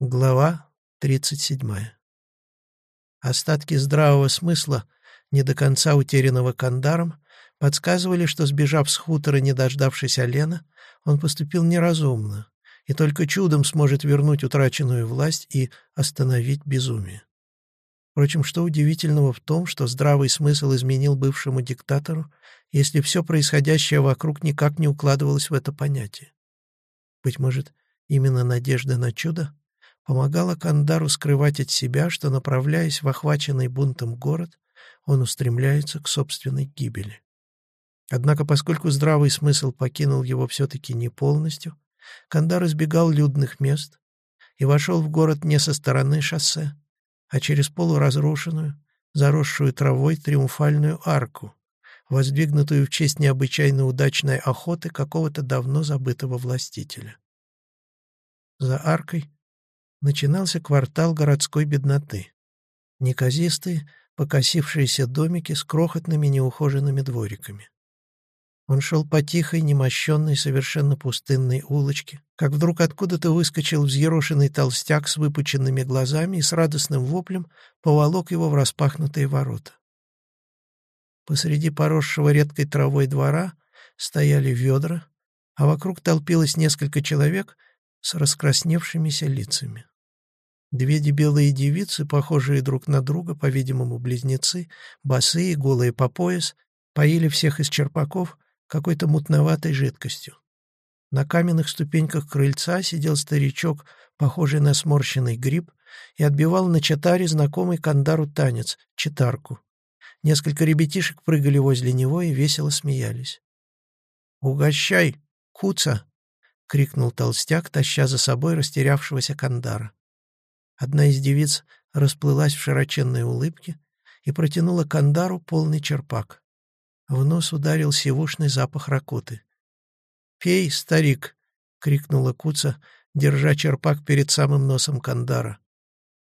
Глава 37. Остатки здравого смысла, не до конца утерянного Кандаром, подсказывали, что, сбежав с хутора, не дождавшись Олена, он поступил неразумно и только чудом сможет вернуть утраченную власть и остановить безумие. Впрочем, что удивительного в том, что здравый смысл изменил бывшему диктатору, если все происходящее вокруг никак не укладывалось в это понятие? Быть может, именно надежда на чудо помогала Кандару скрывать от себя, что, направляясь в охваченный бунтом город, он устремляется к собственной гибели. Однако, поскольку здравый смысл покинул его все-таки не полностью, Кандар избегал людных мест и вошел в город не со стороны шоссе, а через полуразрушенную, заросшую травой триумфальную арку, воздвигнутую в честь необычайно удачной охоты какого-то давно забытого властителя. За аркой начинался квартал городской бедноты. Неказистые, покосившиеся домики с крохотными неухоженными двориками. Он шел по тихой, немощенной, совершенно пустынной улочке, как вдруг откуда-то выскочил взъерошенный толстяк с выпученными глазами и с радостным воплем поволок его в распахнутые ворота. Посреди поросшего редкой травой двора стояли ведра, а вокруг толпилось несколько человек с раскрасневшимися лицами. Две дебелые девицы, похожие друг на друга, по-видимому, близнецы, босые, голые по пояс, поили всех из черпаков какой-то мутноватой жидкостью. На каменных ступеньках крыльца сидел старичок, похожий на сморщенный гриб, и отбивал на чатаре знакомый Кандару танец — читарку. Несколько ребятишек прыгали возле него и весело смеялись. «Угощай, куца!» — крикнул толстяк, таща за собой растерявшегося Кандара. Одна из девиц расплылась в широченной улыбке и протянула Кандару полный черпак. В нос ударил сивушный запах ракоты. «Пей, старик!» — крикнула Куца, держа черпак перед самым носом Кандара.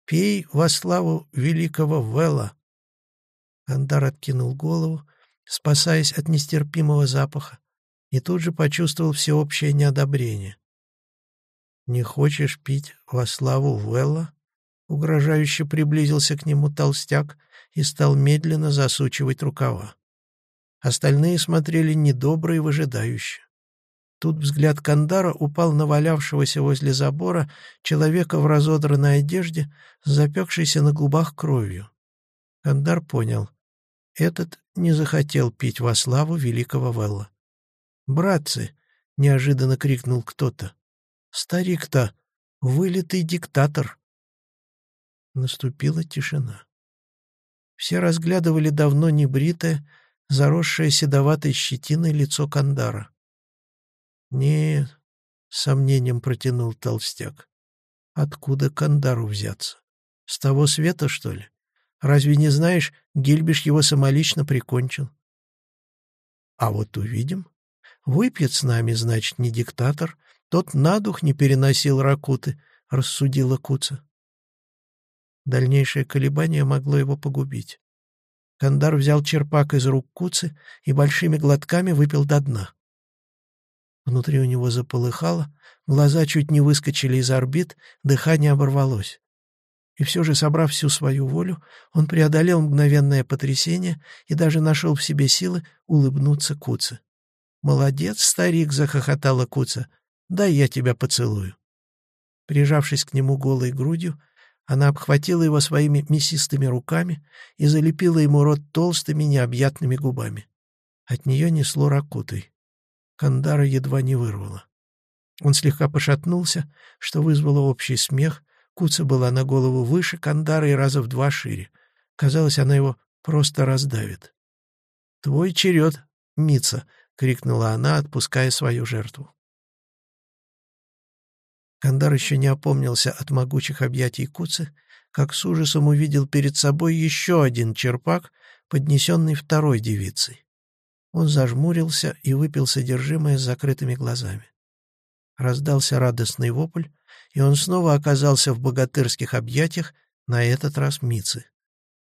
«Пей во славу великого Вела!» Кандар откинул голову, спасаясь от нестерпимого запаха, и тут же почувствовал всеобщее неодобрение. «Не хочешь пить во славу Вэлла?» Угрожающе приблизился к нему толстяк и стал медленно засучивать рукава. Остальные смотрели недобро и выжидающе. Тут взгляд Кандара упал на валявшегося возле забора человека в разодранной одежде, запекшейся на губах кровью. Кандар понял. Этот не захотел пить во славу великого Велла. «Братцы!» — неожиданно крикнул кто-то. «Старик-то! Вылитый диктатор!» Наступила тишина. Все разглядывали давно небритое, заросшее седоватой щетиной лицо Кандара. С сомнением протянул толстяк, — «откуда Кандару взяться? С того света, что ли? Разве не знаешь, Гильбиш его самолично прикончил?» «А вот увидим. Выпьет с нами, значит, не диктатор. Тот на дух не переносил ракуты», — рассудила Куца. Дальнейшее колебание могло его погубить. Кандар взял черпак из рук Куцы и большими глотками выпил до дна. Внутри у него заполыхало, глаза чуть не выскочили из орбит, дыхание оборвалось. И все же, собрав всю свою волю, он преодолел мгновенное потрясение и даже нашел в себе силы улыбнуться Куце. «Молодец, старик!» — захохотала Куца. «Дай я тебя поцелую». Прижавшись к нему голой грудью, она обхватила его своими мясистыми руками и залепила ему рот толстыми необъятными губами. От нее несло ракутой. Кандара едва не вырвала. Он слегка пошатнулся, что вызвало общий смех. Куца была на голову выше Кандара и раза в два шире. Казалось, она его просто раздавит. «Твой черед, Мица!» — крикнула она, отпуская свою жертву. Кандар еще не опомнился от могучих объятий Куцы, как с ужасом увидел перед собой еще один черпак, поднесенный второй девицей. Он зажмурился и выпил содержимое с закрытыми глазами. Раздался радостный вопль, и он снова оказался в богатырских объятиях, на этот раз Мицы.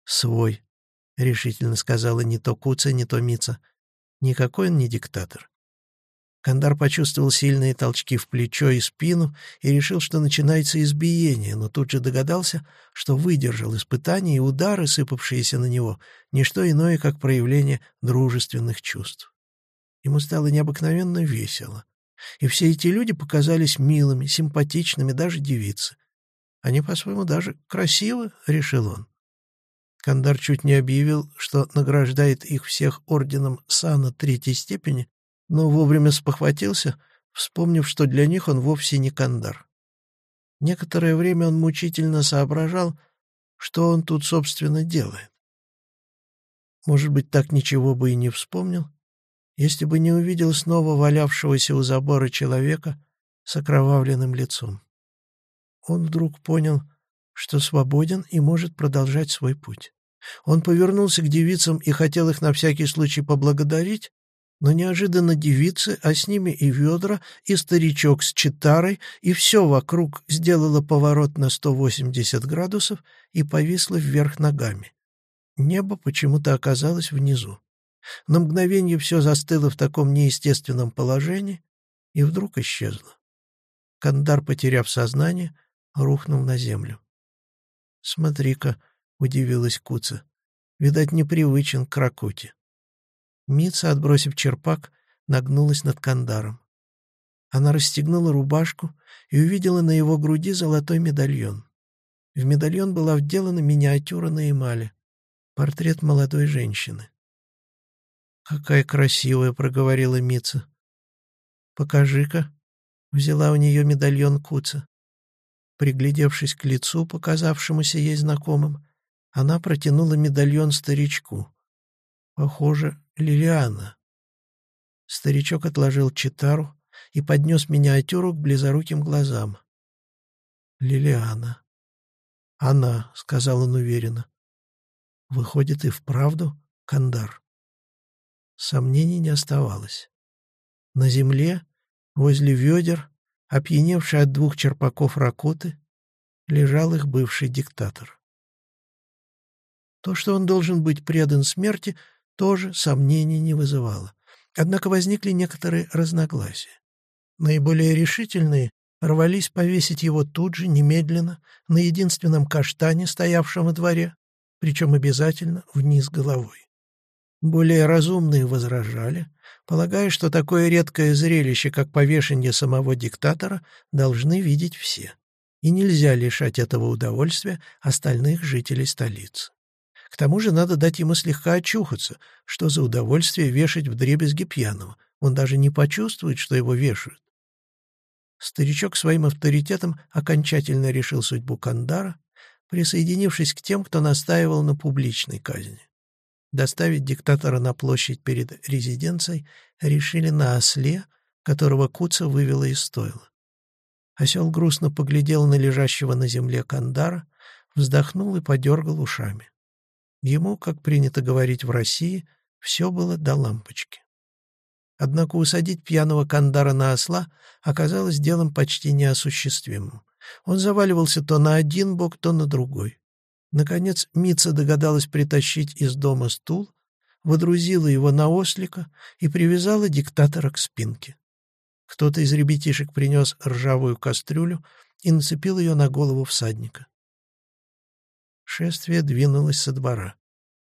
«Свой», — решительно сказала не то Куца, не то Мица. «Никакой он не диктатор. Кандар почувствовал сильные толчки в плечо и спину и решил, что начинается избиение, но тут же догадался, что выдержал испытание, и удары, сыпавшиеся на него, — не что иное, как проявление дружественных чувств. Ему стало необыкновенно весело. И все эти люди показались милыми, симпатичными, даже девицы. Они, по-своему, даже красивы, — решил он. Кандар чуть не объявил, что награждает их всех орденом сана третьей степени, но вовремя спохватился, вспомнив, что для них он вовсе не Кандар. Некоторое время он мучительно соображал, что он тут, собственно, делает. Может быть, так ничего бы и не вспомнил, если бы не увидел снова валявшегося у забора человека с окровавленным лицом. Он вдруг понял, что свободен и может продолжать свой путь. Он повернулся к девицам и хотел их на всякий случай поблагодарить, но неожиданно девицы, а с ними и ведра, и старичок с читарой, и все вокруг сделало поворот на 180 градусов и повисло вверх ногами. Небо почему-то оказалось внизу. На мгновение все застыло в таком неестественном положении и вдруг исчезло. Кандар, потеряв сознание, рухнул на землю. «Смотри-ка», — удивилась Куца, — «видать, непривычен к ракуте». Мица, отбросив черпак, нагнулась над Кандаром. Она расстегнула рубашку и увидела на его груди золотой медальон. В медальон была вделана миниатюра на эмали, портрет молодой женщины. «Какая красивая!» — проговорила Мица. «Покажи-ка!» — взяла у нее медальон Куца. Приглядевшись к лицу, показавшемуся ей знакомым, она протянула медальон старичку. Похоже, Лилиана. Старичок отложил читару и поднес миниатюру к близоруким глазам. Лилиана. Она, — сказал он уверенно. Выходит, и вправду Кандар. Сомнений не оставалось. На земле, возле ведер, опьяневший от двух черпаков ракоты, лежал их бывший диктатор. То, что он должен быть предан смерти, тоже сомнений не вызывало. Однако возникли некоторые разногласия. Наиболее решительные рвались повесить его тут же, немедленно, на единственном каштане, стоявшем во дворе, причем обязательно вниз головой. Более разумные возражали, полагая, что такое редкое зрелище, как повешение самого диктатора, должны видеть все, и нельзя лишать этого удовольствия остальных жителей столицы. К тому же надо дать ему слегка очухаться, что за удовольствие вешать в дребезги пьяного, он даже не почувствует, что его вешают. Старичок своим авторитетом окончательно решил судьбу Кандара, присоединившись к тем, кто настаивал на публичной казни. Доставить диктатора на площадь перед резиденцией решили на осле, которого Куца вывела из стойла. Осел грустно поглядел на лежащего на земле Кандара, вздохнул и подергал ушами. Ему, как принято говорить в России, все было до лампочки. Однако усадить пьяного Кандара на осла оказалось делом почти неосуществимым. Он заваливался то на один бок, то на другой. Наконец Мица догадалась притащить из дома стул, водрузила его на ослика и привязала диктатора к спинке. Кто-то из ребятишек принес ржавую кастрюлю и нацепил ее на голову всадника. Шествие двинулось со двора.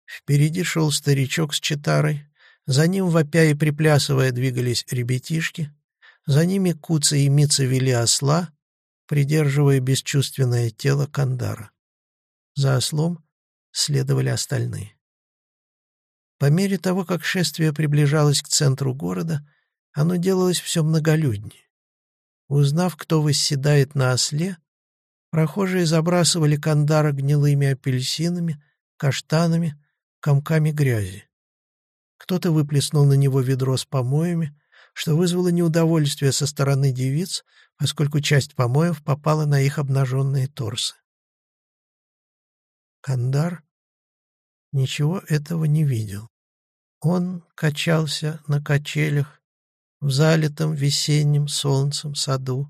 Впереди шел старичок с читарой, за ним, вопя и приплясывая, двигались ребятишки, за ними Куца и Мица вели осла, придерживая бесчувственное тело Кандара. За ослом следовали остальные. По мере того, как шествие приближалось к центру города, оно делалось все многолюднее. Узнав, кто восседает на осле, прохожие забрасывали Кандара гнилыми апельсинами, каштанами, комками грязи. Кто-то выплеснул на него ведро с помоями, что вызвало неудовольствие со стороны девиц, поскольку часть помоев попала на их обнаженные торсы. Кандар ничего этого не видел. Он качался на качелях в залитом весенним солнцем саду,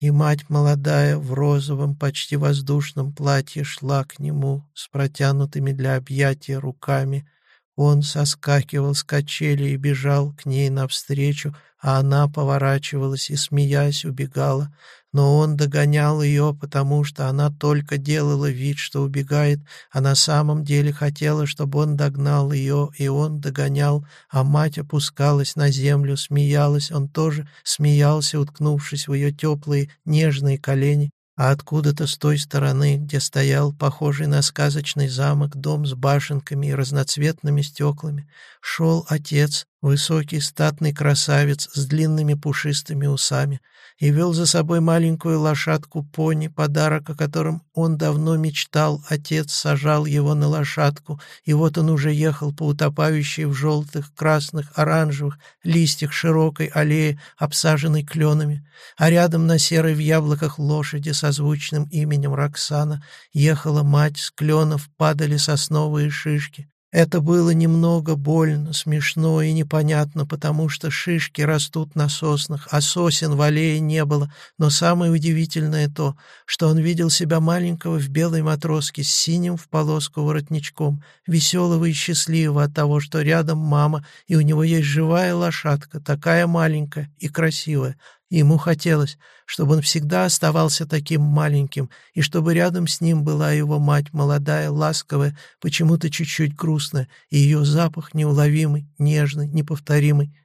и мать молодая в розовом, почти воздушном платье шла к нему с протянутыми для объятия руками, Он соскакивал с качели и бежал к ней навстречу, а она поворачивалась и, смеясь, убегала. Но он догонял ее, потому что она только делала вид, что убегает, а на самом деле хотела, чтобы он догнал ее, и он догонял, а мать опускалась на землю, смеялась, он тоже смеялся, уткнувшись в ее теплые, нежные колени, а откуда-то с той стороны, где стоял похожий на сказочный замок дом с башенками и разноцветными стеклами, шел отец, высокий статный красавец с длинными пушистыми усами, и вел за собой маленькую лошадку-пони, подарок о котором он давно мечтал, отец сажал его на лошадку, и вот он уже ехал по утопающей в желтых, красных, оранжевых листьях широкой аллеи, обсаженной кленами, а рядом на серой в яблоках лошади со звучным именем Роксана ехала мать, с кленов падали сосновые шишки, это было немного больно, смешно и непонятно, потому что шишки растут на соснах, а сосен в аллее не было, но самое удивительное то, что он видел себя маленького в белой матроске с синим в полоску воротничком, веселого и счастливого от того, что рядом мама, и у него есть живая лошадка, такая маленькая и красивая, Ему хотелось, чтобы он всегда оставался таким маленьким, и чтобы рядом с ним была его мать, молодая, ласковая, почему-то чуть-чуть грустная, и ее запах неуловимый, нежный, неповторимый.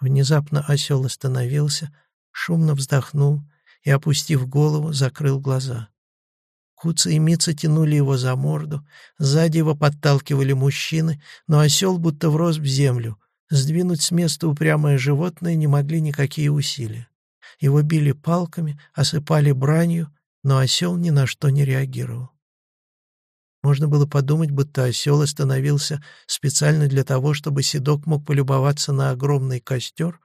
Внезапно осел остановился, шумно вздохнул и, опустив голову, закрыл глаза. Куца и Мица тянули его за морду, сзади его подталкивали мужчины, но осел будто врос в землю — Сдвинуть с места упрямое животное не могли никакие усилия. Его били палками, осыпали бранью, но осел ни на что не реагировал. Можно было подумать, будто осел остановился специально для того, чтобы седок мог полюбоваться на огромный костер,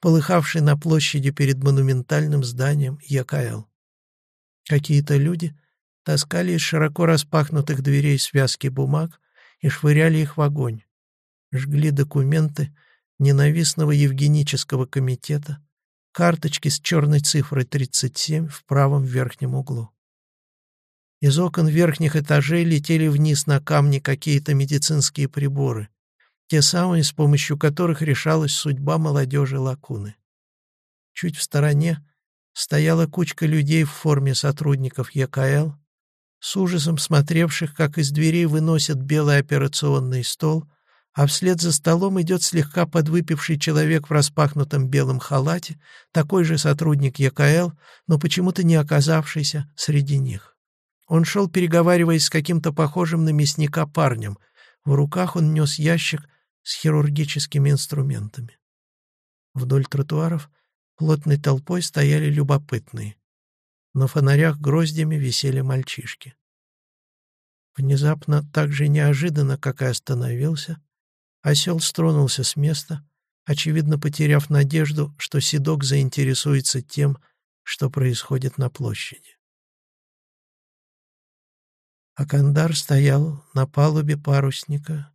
полыхавший на площади перед монументальным зданием ЯКЛ. Какие-то люди таскали из широко распахнутых дверей связки бумаг и швыряли их в огонь жгли документы ненавистного Евгенического комитета, карточки с черной цифрой 37 в правом верхнем углу. Из окон верхних этажей летели вниз на камни какие-то медицинские приборы, те самые, с помощью которых решалась судьба молодежи Лакуны. Чуть в стороне стояла кучка людей в форме сотрудников ЕКЛ, с ужасом смотревших, как из дверей выносят белый операционный стол — а вслед за столом идет слегка подвыпивший человек в распахнутом белом халате, такой же сотрудник ЕКЛ, но почему-то не оказавшийся среди них. Он шел, переговариваясь с каким-то похожим на мясника парнем. В руках он нес ящик с хирургическими инструментами. Вдоль тротуаров плотной толпой стояли любопытные. На фонарях гроздями висели мальчишки. Внезапно, так же неожиданно, как и остановился, Осел стронулся с места, очевидно потеряв надежду, что Седок заинтересуется тем, что происходит на площади. Акандар стоял на палубе парусника,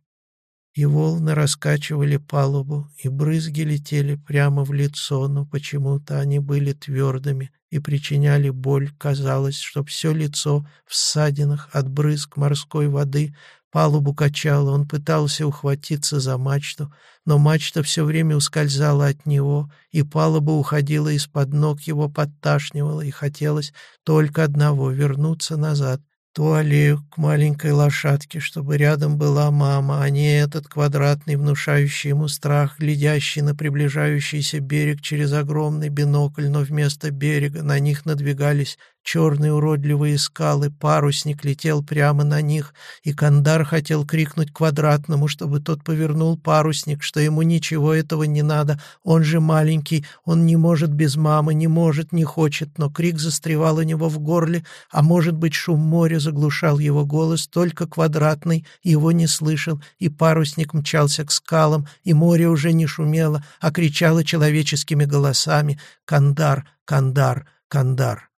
и волны раскачивали палубу, и брызги летели прямо в лицо, но почему-то они были твердыми и причиняли боль. Казалось, что все лицо в ссадинах от брызг морской воды Палубу качало, он пытался ухватиться за мачту, но мачта все время ускользала от него, и палуба уходила из-под ног его, подташнивала, и хотелось только одного — вернуться назад, ту аллею к маленькой лошадке, чтобы рядом была мама, а не этот квадратный, внушающий ему страх, глядящий на приближающийся берег через огромный бинокль, но вместо берега на них надвигались черные уродливые скалы, парусник летел прямо на них, и Кандар хотел крикнуть квадратному, чтобы тот повернул парусник, что ему ничего этого не надо, он же маленький, он не может без мамы, не может, не хочет, но крик застревал у него в горле, а может быть шум моря заглушал его голос, только квадратный его не слышал, и парусник мчался к скалам, и море уже не шумело, а кричало человеческими голосами «Кандар! Кандар! Кандар!»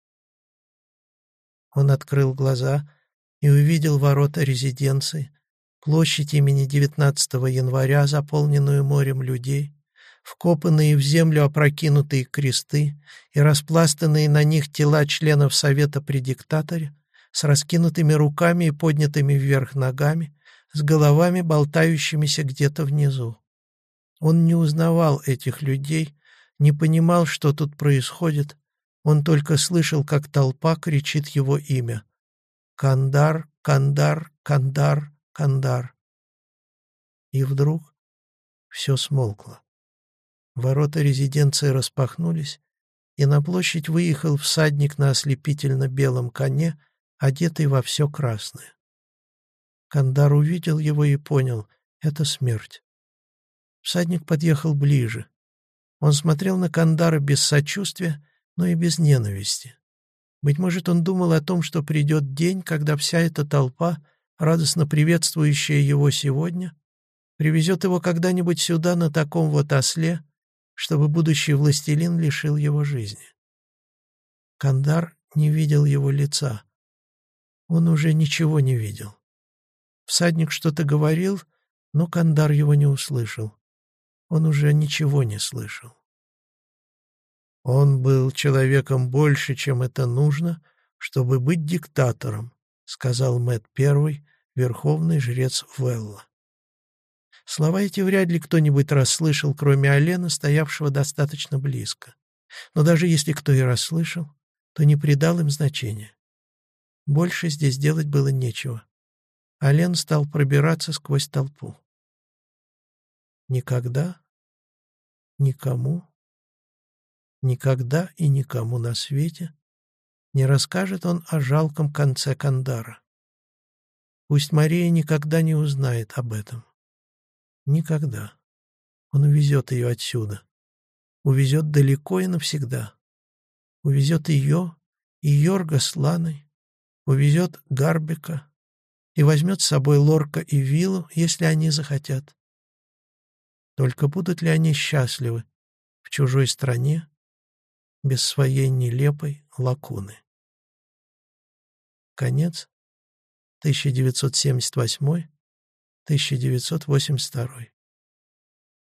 Он открыл глаза и увидел ворота резиденции, площадь имени 19 января, заполненную морем людей, вкопанные в землю опрокинутые кресты и распластанные на них тела членов Совета при диктаторе с раскинутыми руками и поднятыми вверх ногами, с головами, болтающимися где-то внизу. Он не узнавал этих людей, не понимал, что тут происходит, он только слышал, как толпа кричит его имя. «Кандар, Кандар, Кандар, Кандар». И вдруг все смолкло. Ворота резиденции распахнулись, и на площадь выехал всадник на ослепительно-белом коне, одетый во все красное. Кандар увидел его и понял — это смерть. Всадник подъехал ближе. Он смотрел на Кандара без сочувствия, но и без ненависти. Быть может, он думал о том, что придет день, когда вся эта толпа, радостно приветствующая его сегодня, привезет его когда-нибудь сюда на таком вот осле, чтобы будущий властелин лишил его жизни. Кандар не видел его лица. Он уже ничего не видел. Всадник что-то говорил, но Кандар его не услышал. Он уже ничего не слышал. Он был человеком больше, чем это нужно, чтобы быть диктатором, сказал Мэт Первый, верховный жрец Велла. Слова эти вряд ли кто-нибудь расслышал, кроме Алена, стоявшего достаточно близко. Но даже если кто и расслышал, то не придал им значения. Больше здесь делать было нечего. Ален стал пробираться сквозь толпу. Никогда, никому, никогда и никому на свете не расскажет он о жалком конце Кандара. Пусть Мария никогда не узнает об этом. Никогда. Он увезет ее отсюда. Увезет далеко и навсегда. Увезет ее и Йорга с Ланой. Увезет Гарбека и возьмет с собой Лорка и Виллу, если они захотят. Только будут ли они счастливы в чужой стране без своей нелепой лакуны? Конец 1978-1982